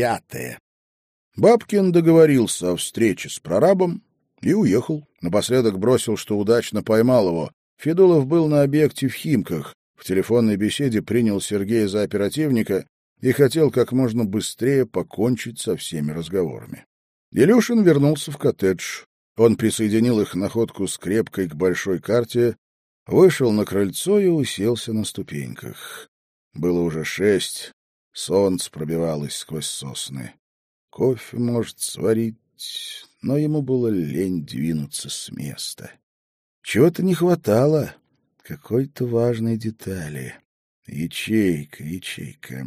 пятое. Бабкин договорился о встрече с прорабом и уехал. Напоследок бросил, что удачно поймал его. Федулов был на объекте в Химках. В телефонной беседе принял Сергея за оперативника и хотел как можно быстрее покончить со всеми разговорами. Илюшин вернулся в коттедж. Он присоединил их находку скрепкой к большой карте, вышел на крыльцо и уселся на ступеньках. Было уже шесть, солнце пробивалось сквозь сосны. Кофе может сварить, но ему было лень двинуться с места. Чего-то не хватало, какой-то важной детали. Ячейка, ячейка.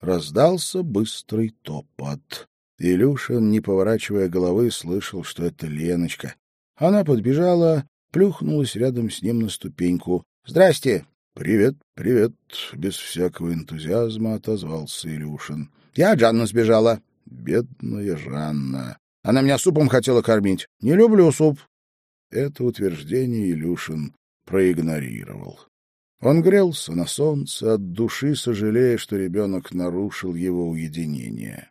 Раздался быстрый топот. Илюшин, не поворачивая головы, слышал, что это Леночка. Она подбежала, плюхнулась рядом с ним на ступеньку. «Здрасте!» «Привет, привет!» — без всякого энтузиазма отозвался Илюшин. «Я Джанна сбежала». «Бедная Жанна!» «Она меня супом хотела кормить. Не люблю суп». Это утверждение Илюшин проигнорировал. Он грелся на солнце, от души сожалея, что ребенок нарушил его уединение.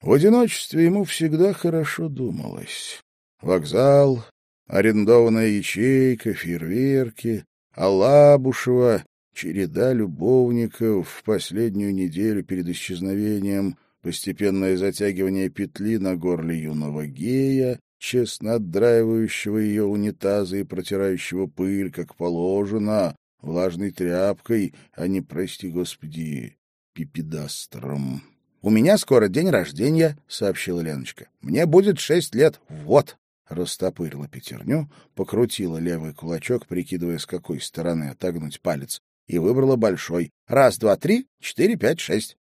В одиночестве ему всегда хорошо думалось. Вокзал, арендованная ячейка, фейерверки, Алабушева, череда любовников в последнюю неделю перед исчезновением, постепенное затягивание петли на горле юного гея, честно отдраивающего ее унитазы и протирающего пыль, как положено, влажной тряпкой, а не, прости господи, пипедастром. «У меня скоро день рождения», — сообщила Леночка. «Мне будет шесть лет. Вот». Растопырила пятерню, покрутила левый кулачок, прикидывая, с какой стороны отогнуть палец, и выбрала большой. Раз, два, три, четыре, пять, шесть.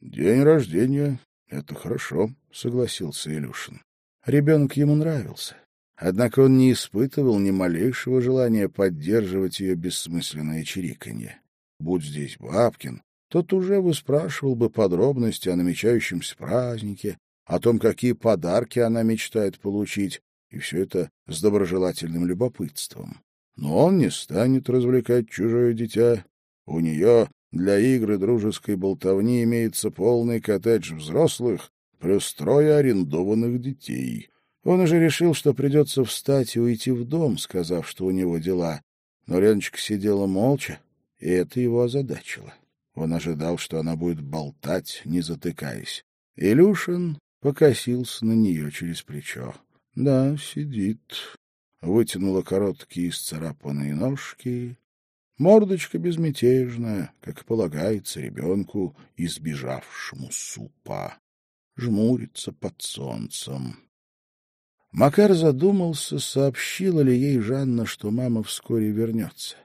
«День рождения — это хорошо», — согласился Илюшин. Ребенок ему нравился. Однако он не испытывал ни малейшего желания поддерживать ее бессмысленное чириканье. Будь здесь Бабкин, тот уже выспрашивал бы подробности о намечающемся празднике, о том, какие подарки она мечтает получить, и все это с доброжелательным любопытством. Но он не станет развлекать чужое дитя. У нее для игры дружеской болтовни имеется полный коттедж взрослых плюс трое арендованных детей. Он уже решил, что придется встать и уйти в дом, сказав, что у него дела. Но Леночка сидела молча, и это его озадачило. Он ожидал, что она будет болтать, не затыкаясь. Илюшин покосился на нее через плечо. Да, сидит. Вытянула короткие исцарапанные ножки. Мордочка безмятежная, как полагается ребенку, избежавшему супа. Жмурится под солнцем. Макар задумался, сообщила ли ей Жанна, что мама вскоре вернется.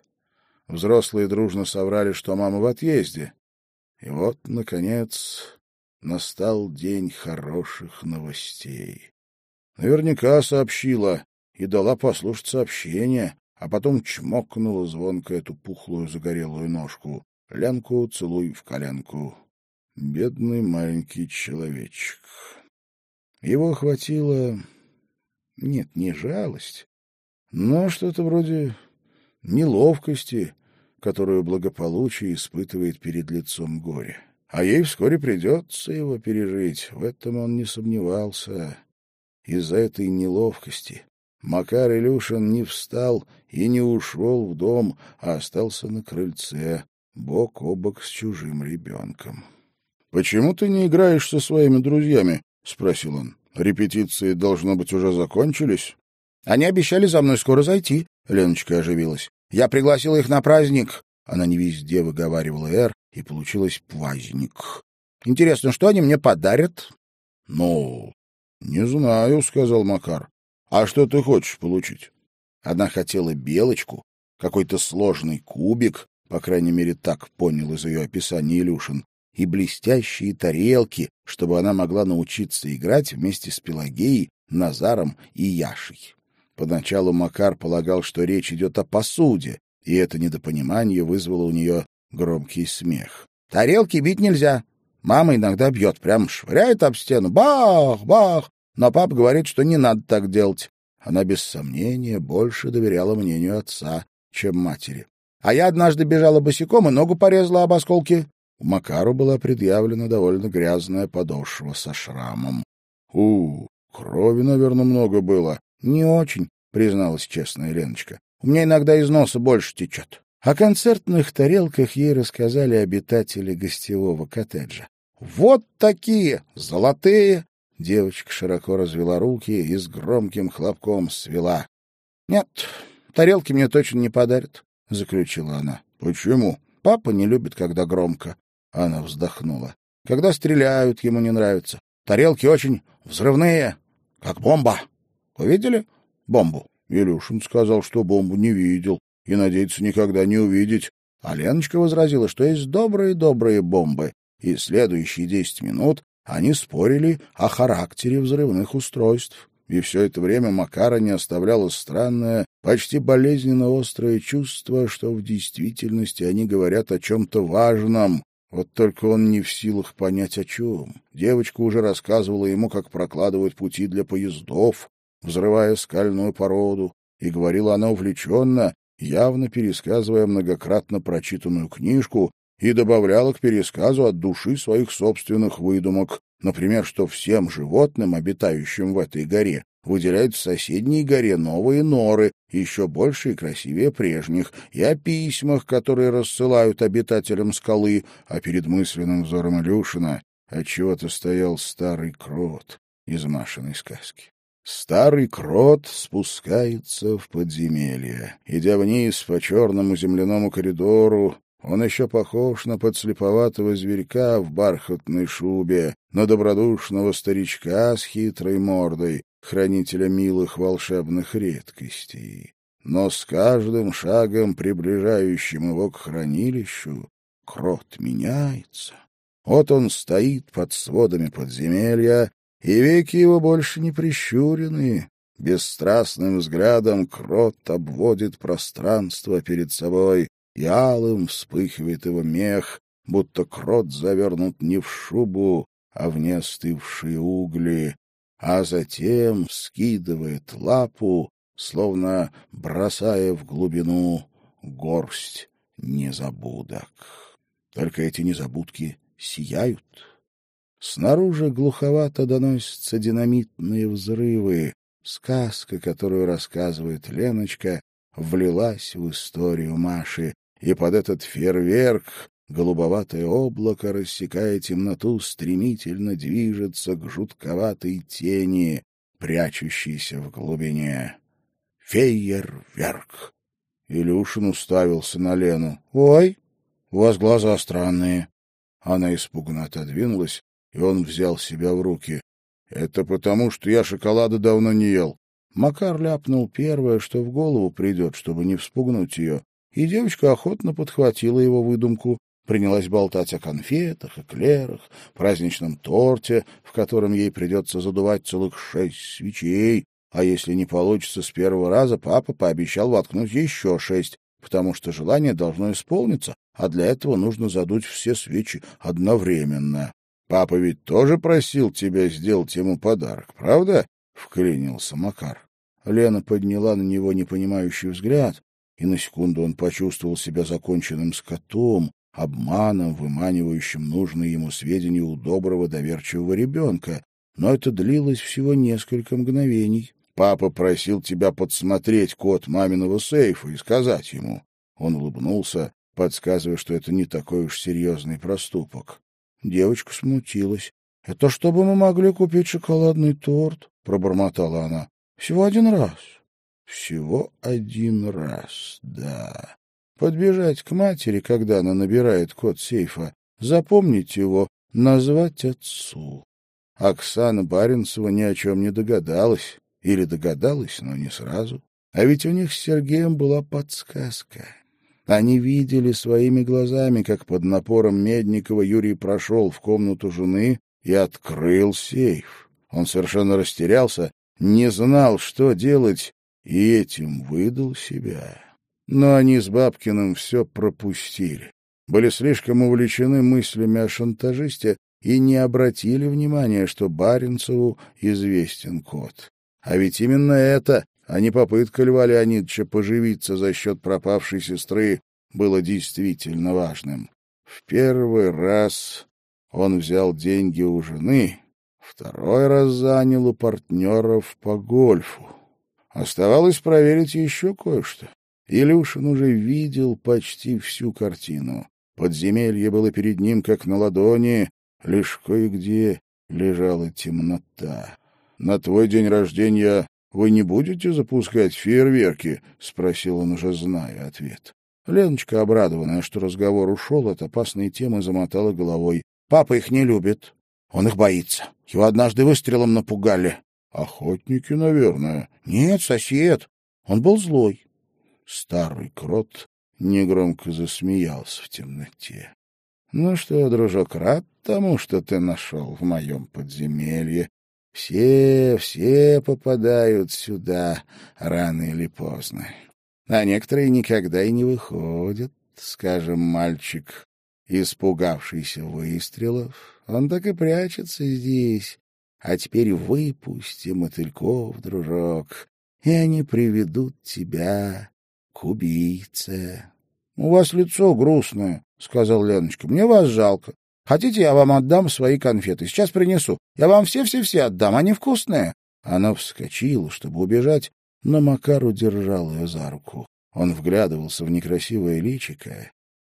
Взрослые дружно соврали, что мама в отъезде. И вот, наконец, настал день хороших новостей. Наверняка сообщила и дала послушать сообщение, а потом чмокнула звонко эту пухлую загорелую ножку. Лянку целуй в коленку. Бедный маленький человечек. Его охватило... Нет, не жалость, но что-то вроде неловкости, которую благополучие испытывает перед лицом горя. А ей вскоре придется его пережить, в этом он не сомневался. Из-за этой неловкости Макар Илюшин не встал и не ушел в дом, а остался на крыльце, бок о бок с чужим ребенком. — Почему ты не играешь со своими друзьями? — спросил он. — Репетиции, должно быть, уже закончились? — Они обещали за мной скоро зайти, — Леночка оживилась. Я пригласила их на праздник. Она не везде выговаривала «р», и получилось «праздник». Интересно, что они мне подарят? — Ну, не знаю, — сказал Макар. — А что ты хочешь получить? Она хотела белочку, какой-то сложный кубик, по крайней мере, так понял из ее описания Илюшин, и блестящие тарелки, чтобы она могла научиться играть вместе с Пелагеей, Назаром и Яшей. Поначалу Макар полагал, что речь идет о посуде, и это недопонимание вызвало у нее громкий смех. «Тарелки бить нельзя. Мама иногда бьет, прям швыряет об стену. Бах! Бах! Но папа говорит, что не надо так делать». Она без сомнения больше доверяла мнению отца, чем матери. «А я однажды бежала босиком и ногу порезала об осколки. Макару была предъявлена довольно грязная подошва со шрамом. — У, крови, наверное, много было. — Не очень, — призналась честная Леночка. — У меня иногда из носа больше течет. О концертных тарелках ей рассказали обитатели гостевого коттеджа. «Вот такие! Золотые!» Девочка широко развела руки и с громким хлопком свела. «Нет, тарелки мне точно не подарят», — заключила она. «Почему?» «Папа не любит, когда громко». Она вздохнула. «Когда стреляют, ему не нравится. Тарелки очень взрывные, как бомба. Вы видели бомбу?» Илюшин сказал, что бомбу не видел и надеется никогда не увидеть. А Леночка возразила, что есть добрые-добрые бомбы, и следующие десять минут они спорили о характере взрывных устройств. И все это время Макара не оставляло странное, почти болезненно острое чувство, что в действительности они говорят о чем-то важном, вот только он не в силах понять, о чем. Девочка уже рассказывала ему, как прокладывают пути для поездов, взрывая скальную породу, и говорила она увлеченно, явно пересказывая многократно прочитанную книжку, и добавляла к пересказу от души своих собственных выдумок, например, что всем животным, обитающим в этой горе, выделяют в соседней горе новые норы, еще больше и красивее прежних, и о письмах, которые рассылают обитателям скалы, а перед мысленным взором Илюшина отчего-то стоял старый крот из Машиной сказки. Старый крот спускается в подземелье. Идя вниз по черному земляному коридору, он еще похож на подслеповатого зверька в бархатной шубе, на добродушного старичка с хитрой мордой, хранителя милых волшебных редкостей. Но с каждым шагом, приближающим его к хранилищу, крот меняется. Вот он стоит под сводами подземелья, и веки его больше не прищурены. Бесстрастным взглядом крот обводит пространство перед собой, и алым вспыхивает его мех, будто крот завернут не в шубу, а в неостывшие угли, а затем скидывает лапу, словно бросая в глубину горсть незабудок. Только эти незабудки сияют. Снаружи глуховато доносятся динамитные взрывы. Сказка, которую рассказывает Леночка, влилась в историю Маши, и под этот фейерверк голубоватое облако, рассекая темноту, стремительно движется к жутковатой тени, прячущейся в глубине. Фейерверк! Илюшин уставился на Лену. — Ой, у вас глаза странные. Она испуганно отодвинулась, и он взял себя в руки. — Это потому, что я шоколада давно не ел. Макар ляпнул первое, что в голову придет, чтобы не вспугнуть ее, и девочка охотно подхватила его выдумку, принялась болтать о конфетах, эклерах, праздничном торте, в котором ей придется задувать целых шесть свечей, а если не получится с первого раза, папа пообещал воткнуть еще шесть, потому что желание должно исполниться, а для этого нужно задуть все свечи одновременно. Папа ведь тоже просил тебя сделать ему подарок, правда? — вклинился Макар. Лена подняла на него непонимающий взгляд, и на секунду он почувствовал себя законченным скотом, обманом, выманивающим нужные ему сведения у доброго доверчивого ребенка. Но это длилось всего несколько мгновений. Папа просил тебя подсмотреть код маминого сейфа и сказать ему. Он улыбнулся, подсказывая, что это не такой уж серьезный проступок. Девочка смутилась. — Это чтобы мы могли купить шоколадный торт, — пробормотала она. — Всего один раз. — Всего один раз, да. Подбежать к матери, когда она набирает код сейфа, запомнить его, назвать отцу. Оксана Баренцева ни о чем не догадалась. Или догадалась, но не сразу. А ведь у них с Сергеем была подсказка. Они видели своими глазами, как под напором Медникова Юрий прошел в комнату жены и открыл сейф. Он совершенно растерялся, не знал, что делать, и этим выдал себя. Но они с Бабкиным все пропустили. Были слишком увлечены мыслями о шантажисте и не обратили внимания, что Баренцеву известен код. А ведь именно это а не попытка Льва Леонидовича поживиться за счет пропавшей сестры было действительно важным. В первый раз он взял деньги у жены, второй раз занял у партнеров по гольфу. Оставалось проверить еще кое-что. Илюшин уже видел почти всю картину. Подземелье было перед ним как на ладони, лишь кое-где лежала темнота. — На твой день рождения вы не будете запускать фейерверки? — спросил он, уже зная ответ. Леночка, обрадованная, что разговор ушел от опасной темы, замотала головой. — Папа их не любит. Он их боится. Его однажды выстрелом напугали. — Охотники, наверное. — Нет, сосед. Он был злой. Старый крот негромко засмеялся в темноте. — Ну что, дружок, рад тому, что ты нашел в моем подземелье. Все, все попадают сюда рано или поздно. А некоторые никогда и не выходят. Скажем, мальчик, испугавшийся выстрелов, он так и прячется здесь. А теперь выпусти мотыльков, дружок, и они приведут тебя к убийце. — У вас лицо грустное, — сказал Леночка. — Мне вас жалко. Хотите, я вам отдам свои конфеты? Сейчас принесу. Я вам все-все-все отдам, они вкусные. Она вскочила, чтобы убежать, но Макар удержал ее за руку. Он вглядывался в некрасивое личико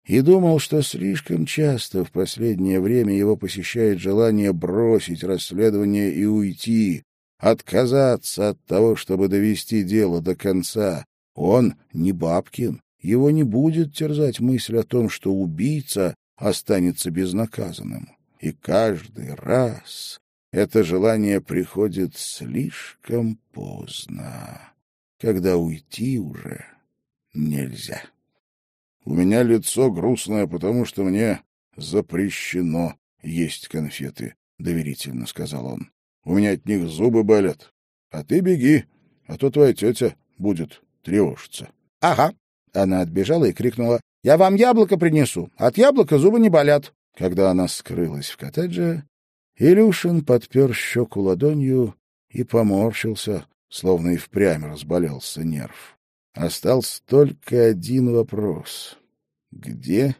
и думал, что слишком часто в последнее время его посещает желание бросить расследование и уйти, отказаться от того, чтобы довести дело до конца. Он не Бабкин, его не будет терзать мысль о том, что убийца останется безнаказанным. И каждый раз это желание приходит слишком поздно, когда уйти уже нельзя. У меня лицо грустное, потому что мне запрещено есть конфеты, — доверительно сказал он. У меня от них зубы болят. А ты беги, а то твоя тетя будет тревожиться. — Ага. Она отбежала и крикнула. Я вам яблоко принесу. От яблока зубы не болят. Когда она скрылась в коттедже, Илюшин подпер щеку ладонью и поморщился, словно и впрямь разболелся нерв. Остался только один вопрос. Где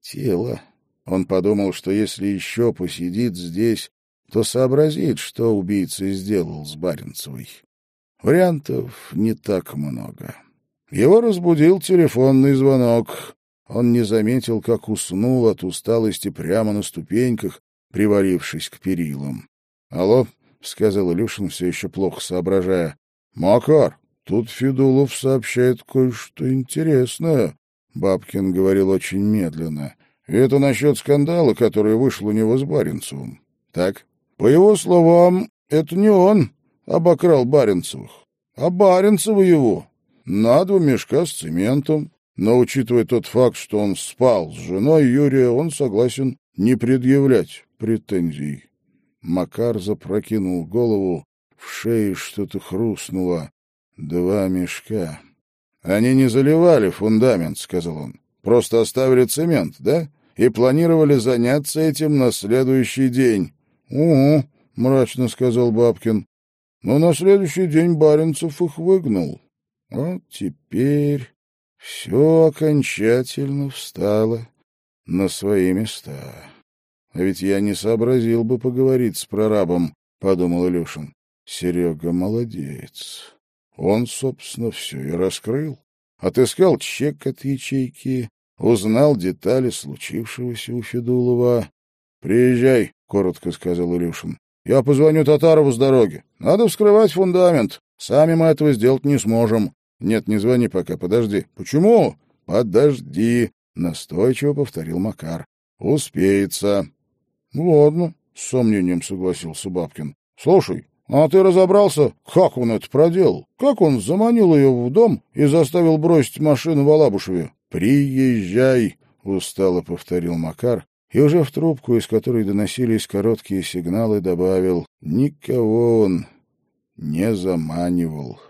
тело? Он подумал, что если еще посидит здесь, то сообразит, что убийца сделал с Баренцевой. Вариантов не так много. Его разбудил телефонный звонок. Он не заметил, как уснул от усталости прямо на ступеньках, привалившись к перилам. — Алло, — сказал Илюшин, все еще плохо соображая. — Макар, тут Федулов сообщает кое-что интересное. Бабкин говорил очень медленно. — Это насчет скандала, который вышел у него с Баренцевым. — Так? По его словам, это не он обокрал Баренцевых, а Баренцева его на два мешка с цементом. Но, учитывая тот факт, что он спал с женой Юрия, он согласен не предъявлять претензий. Макар запрокинул голову, в шее что-то хрустнуло. Два мешка. Они не заливали фундамент, — сказал он. Просто оставили цемент, да? И планировали заняться этим на следующий день. — Угу, — мрачно сказал Бабкин. Но на следующий день Баренцев их выгнал. Вот теперь все окончательно встало на свои места. А ведь я не сообразил бы поговорить с прорабом, — подумал Илюшин. Серега молодец. Он, собственно, все и раскрыл. Отыскал чек от ячейки, узнал детали случившегося у Федулова. — Приезжай, — коротко сказал Илюшин. — Я позвоню Татарову с дороги. Надо вскрывать фундамент. Сами мы этого сделать не сможем. Нет, не звони пока, подожди. Почему? Подожди, настойчиво повторил Макар. Успеется. Ладно, с сомнением согласился Бабкин. Слушай, а ты разобрался, как он это проделал? Как он заманил ее в дом и заставил бросить машину в Алабушеве? Приезжай, устало повторил Макар, и уже в трубку, из которой доносились короткие сигналы, добавил, никого он не заманивал.